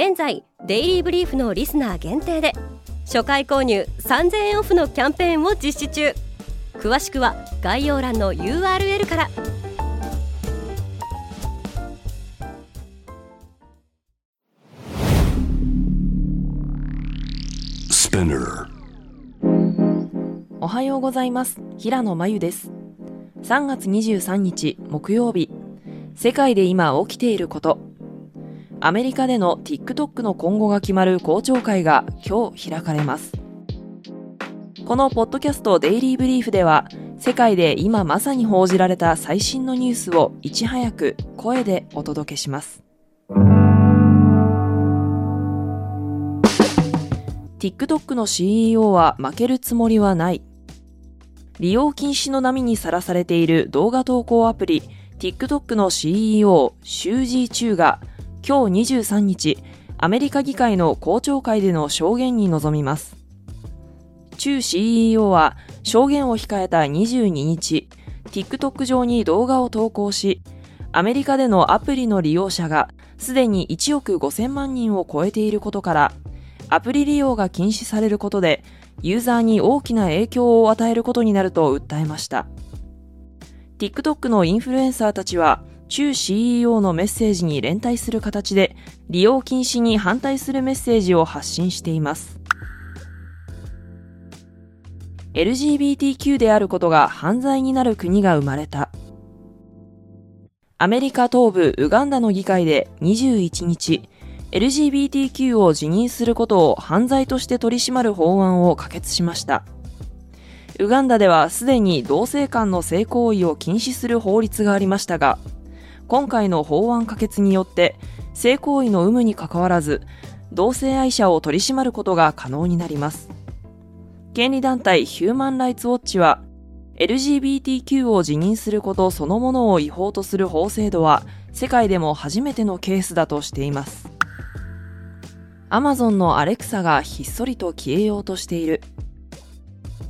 現在デイリーブリーフのリスナー限定で初回購入3000円オフのキャンペーンを実施中。詳しくは概要欄の URL から。おはようございます。平野真由です。3月23日木曜日。世界で今起きていることアメリカでの TikTok の今後が決まる公聴会が今日開かれます。このポッドキャストデイリーブリーフでは世界で今まさに報じられた最新のニュースをいち早く声でお届けします。TikTok の CEO は負けるつもりはない。利用禁止の波にさらされている動画投稿アプリ TikTok の CEO シュージー・チューが今日23日アメリカ議会の公聴会での証言に臨みます。チュー CEO は証言を控えた22日 TikTok 上に動画を投稿しアメリカでのアプリの利用者がすでに1億5000万人を超えていることからアプリ利用が禁止されることでユーザーに大きな影響を与えることになると訴えました。TikTok のインフルエンサーたちは中 CEO のメッセージに連帯する形で利用禁止に反対するメッセージを発信しています LGBTQ であることが犯罪になる国が生まれたアメリカ東部ウガンダの議会で21日 LGBTQ を辞任することを犯罪として取り締まる法案を可決しました。ウガンダではすでに同性間の性行為を禁止する法律がありましたが、今回の法案可決によって性行為の有無にかかわらず、同性愛者を取り締まることが可能になります。権利団体ヒューマン・ライツ・ウォッチは、LGBTQ を辞任することそのものを違法とする法制度は世界でも初めてのケースだとしています。アマゾンのアレクサがひっそりと消えようとしている。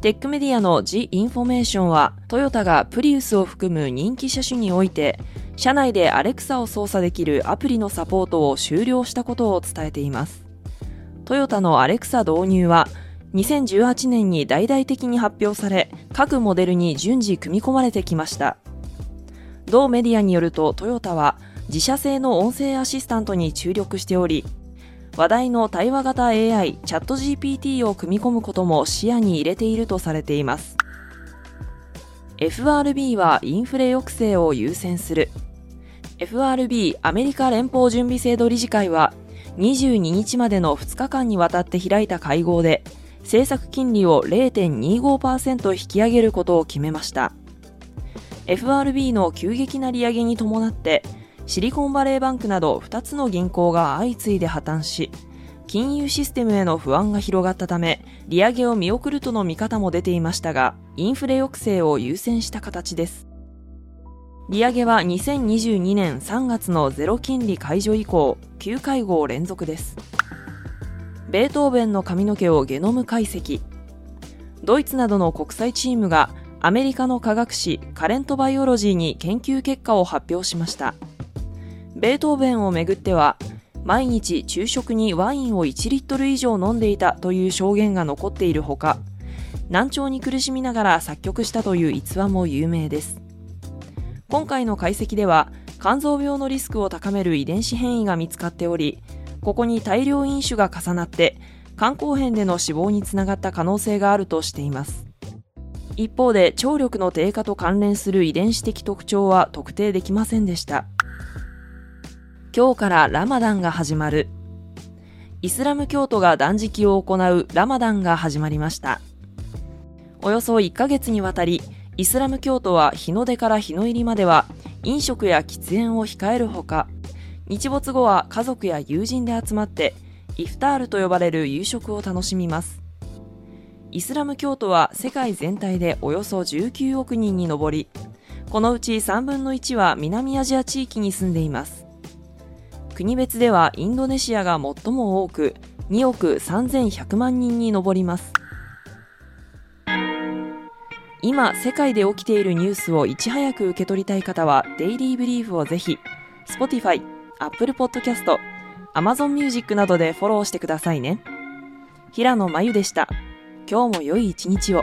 テックメディアの The Information は、トヨタがプリウスを含む人気車種において、車内でアレクサを操作できるアプリのサポートを終了したことを伝えています。トヨタのアレクサ導入は、2018年に大々的に発表され、各モデルに順次組み込まれてきました。同メディアによるとトヨタは自社製の音声アシスタントに注力しており、話題の対話型 AI チャット GPT を組み込むことも視野に入れているとされています。FRB はインフレ抑制を優先する。FRB アメリカ連邦準備制度理事会は22日までの2日間にわたって開いた会合で政策金利を0.25%引き上げることを決めました。FRB の急激な利上げに伴ってシリコンバレーバンクなど2つの銀行が相次いで破綻し、金融システムへの不安が広がったため、利上げを見送るとの見方も出ていましたが、インフレ抑制を優先した形です。利上げは2022年3月のゼロ金利解除以降、9会合連続です。ベートーベンの髪の毛をゲノム解析。ドイツなどの国際チームがアメリカの科学誌カレントバイオロジーに研究結果を発表しました。ベートーベンをめぐっては毎日昼食にワインを1リットル以上飲んでいたという証言が残っているほか難聴に苦しみながら作曲したという逸話も有名です。今回の解析では肝臓病のリスクを高める遺伝子変異が見つかっておりここに大量飲酒が重なって肝硬変での死亡につながった可能性があるとしています。一方で聴力の低下と関連する遺伝子的特徴は特定できませんでした。今日からラマダンが始まる。イスラム教徒が断食を行うラマダンが始まりました。およそ1ヶ月にわたり、イスラム教徒は日の出から日の入りまでは飲食や喫煙を控えるほか、日没後は家族や友人で集まってイフタールと呼ばれる夕食を楽しみますイスラム教徒は世界全体でおよそ19億人に上りこのうち3分の1は南アジア地域に住んでいます国別ではインドネシアが最も多く2億3100万人に上ります。今世界で起きているニュースをいち早く受け取りたい方はデイリーブリーフをぜひ Spotify、Apple Podcast、Amazon Music などでフォローしてくださいね。平野真由でした。今日も良い一日を。